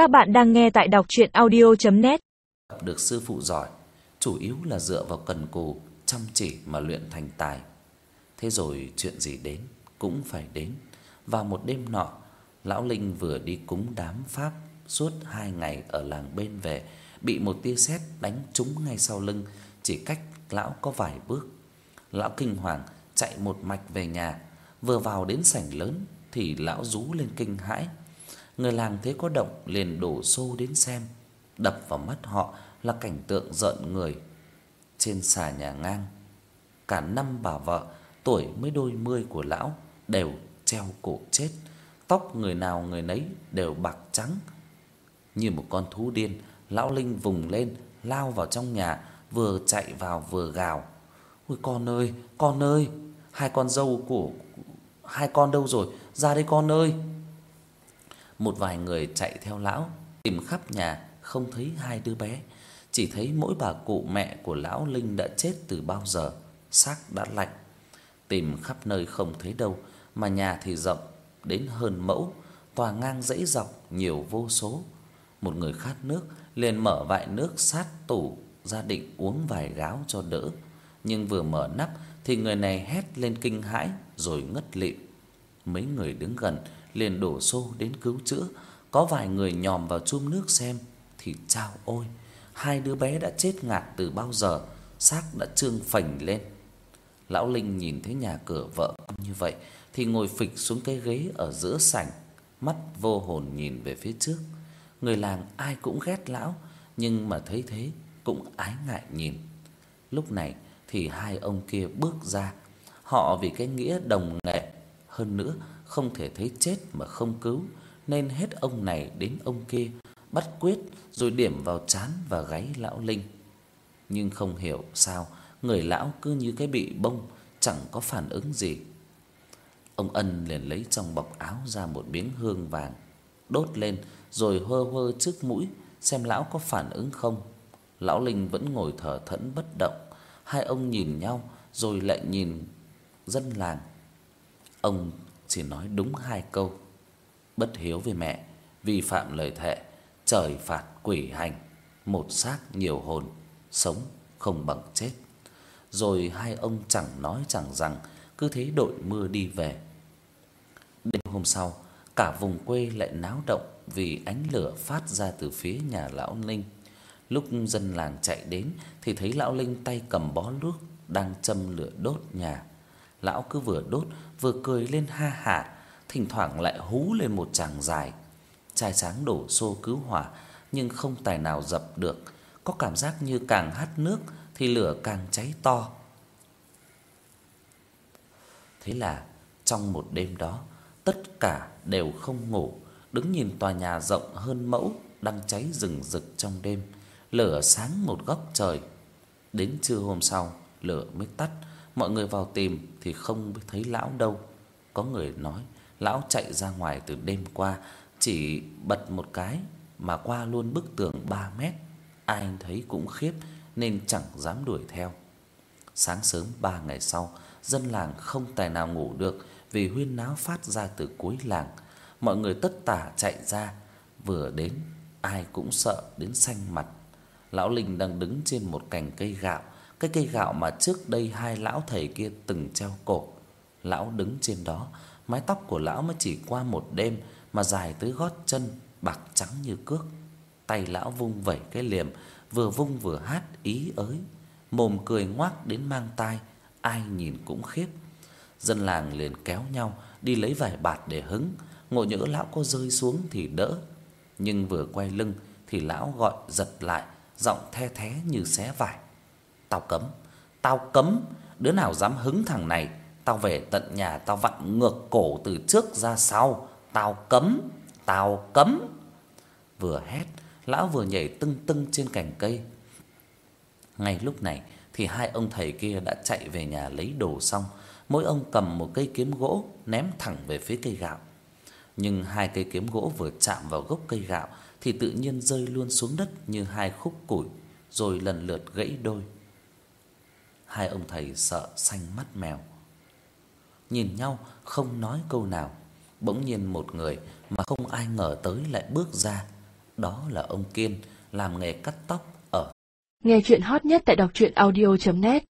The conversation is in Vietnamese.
Các bạn đang nghe tại đọc audio net được sư phụ giỏi, chủ yếu là dựa vào cần cù, chăm chỉ mà luyện thành tài. Thế rồi chuyện gì đến cũng phải đến. Vào một đêm nọ, lão Linh vừa đi cúng đám pháp suốt hai ngày ở làng bên về, bị một tia sét đánh trúng ngay sau lưng, chỉ cách lão có vài bước. Lão kinh hoàng chạy một mạch về nhà, vừa vào đến sảnh lớn thì lão rú lên kinh hãi. Người làng thấy có động liền đổ xô đến xem, đập vào mắt họ là cảnh tượng rợn người. Trên xà nhà ngang, cả năm bà vợ tuổi mới đôi mươi của lão đều treo cổ chết, tóc người nào người nấy đều bạc trắng. Như một con thú điên, lão Linh vùng lên, lao vào trong nhà, vừa chạy vào vừa gào. "Ôi con ơi, con ơi, hai con dâu của hai con đâu rồi? Ra đây con ơi." Một vài người chạy theo lão, tìm khắp nhà không thấy hai đứa bé, chỉ thấy mỗi bà cụ mẹ của lão Linh đã chết từ bao giờ, xác đã lạnh. Tìm khắp nơi không thấy đâu, mà nhà thì rộng đến hơn mẫu, tòa ngang dãy dọc nhiều vô số. Một người khát nước liền mở vại nước sát tủ gia định uống vài gáo cho đỡ, nhưng vừa mở nắp thì người này hét lên kinh hãi rồi ngất lịm. Mấy người đứng gần liền đổ xô đến cứu chữa, có vài người nhòm vào chum nước xem thì chao ôi, hai đứa bé đã chết ngạt từ bao giờ, xác đã trương phình lên. Lão Linh nhìn thấy nhà cửa vợ như vậy thì ngồi phịch xuống cái ghế ở giữa sảnh, mắt vô hồn nhìn về phía trước. Người làng ai cũng ghét lão, nhưng mà thấy thế cũng ái ngại nhìn. Lúc này thì hai ông kia bước ra, họ vì cái nghĩa đồng nghệ, hơn nữa không thể thấy chết mà không cứu, nên hết ông này đến ông kia bắt quyết rồi điểm vào trán và gáy lão Linh. Nhưng không hiểu sao người lão cứ như cái bị bông, chẳng có phản ứng gì. Ông Ân liền lấy trong bọc áo ra một miếng hương vàng, đốt lên rồi hơ hơ trước mũi xem lão có phản ứng không. Lão Linh vẫn ngồi thở thẫn bất động, hai ông nhìn nhau rồi lại nhìn dân làng. Ông chỉ nói đúng hai câu. Bất hiếu với mẹ, vi phạm lời thệ, trời phạt quỷ hành, một xác nhiều hồn, sống không bằng chết. Rồi hai ông chẳng nói chẳng rằng, cứ thế đội mưa đi về. Đêm hôm sau, cả vùng quê lại náo động vì ánh lửa phát ra từ phía nhà lão Linh. Lúc dân làng chạy đến thì thấy lão Linh tay cầm bó nước đang châm lửa đốt nhà. Lão cứ vừa đốt vừa cười lên ha hả, thỉnh thoảng lại hú lên một tràng dài. Trai sáng đổ xô cứu hỏa nhưng không tài nào dập được, có cảm giác như càng hắt nước thì lửa càng cháy to. Thế là trong một đêm đó, tất cả đều không ngủ, đứng nhìn tòa nhà rộng hơn mẫu đang cháy rừng rực trong đêm, lửa sáng một góc trời. Đến trưa hôm sau, lửa mới tắt, mọi người vào tìm thì không thấy lão đâu. Có người nói lão chạy ra ngoài từ đêm qua, chỉ bật một cái mà qua luôn bức tường 3 mét. Ai thấy cũng khiếp nên chẳng dám đuổi theo. Sáng sớm 3 ngày sau, dân làng không tài nào ngủ được vì huyên náo phát ra từ cuối làng. Mọi người tất tả chạy ra, vừa đến ai cũng sợ đến xanh mặt. Lão Linh đang đứng trên một cành cây gạo, cái cây gạo mà trước đây hai lão thầy kia từng treo cổ. Lão đứng trên đó, mái tóc của lão mới chỉ qua một đêm mà dài tới gót chân, bạc trắng như cước. Tay lão vung vẩy cái liềm, vừa vung vừa hát ý ới, mồm cười ngoác đến mang tai, ai nhìn cũng khiếp. Dân làng liền kéo nhau đi lấy vài bạt để hứng, ngộ nhỡ lão có rơi xuống thì đỡ. Nhưng vừa quay lưng thì lão gọi giật lại, giọng the thé như xé vải. Tao cấm, tao cấm, đứa nào dám hứng thằng này, tao về tận nhà tao vặn ngược cổ từ trước ra sau, tao cấm, tao cấm. Vừa hét, lão vừa nhảy tưng tưng trên cành cây. Ngay lúc này thì hai ông thầy kia đã chạy về nhà lấy đồ xong, mỗi ông cầm một cây kiếm gỗ ném thẳng về phía cây gạo. Nhưng hai cây kiếm gỗ vừa chạm vào gốc cây gạo thì tự nhiên rơi luôn xuống đất như hai khúc củi, rồi lần lượt gãy đôi. Hai ông thầy sợ xanh mắt mèo. Nhìn nhau không nói câu nào, bỗng nhiên một người mà không ai ngờ tới lại bước ra, đó là ông Kiên làm nghề cắt tóc ở Nghe truyện hot nhất tại đọc audio net.